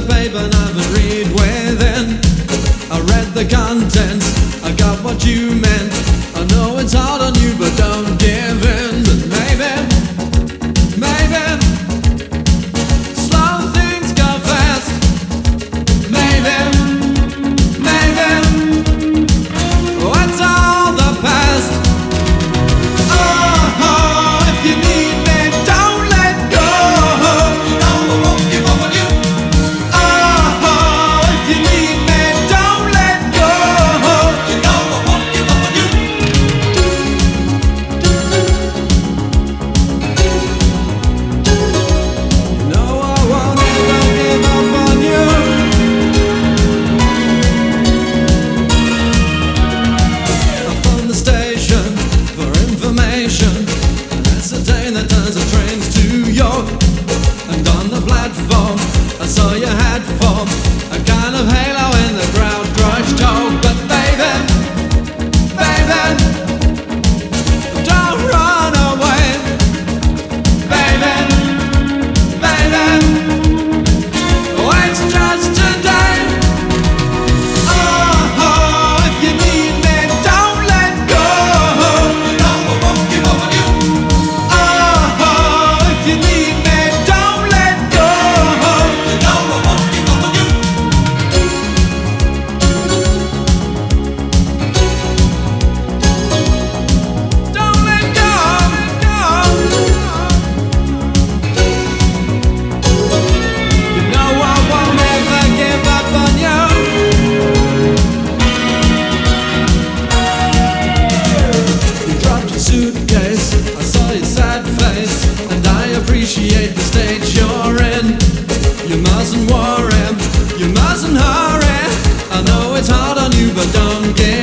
the paper and I would read within. I read the contents, I got what you meant. I know it's hard on. you had for a kind of hate. dum dum day.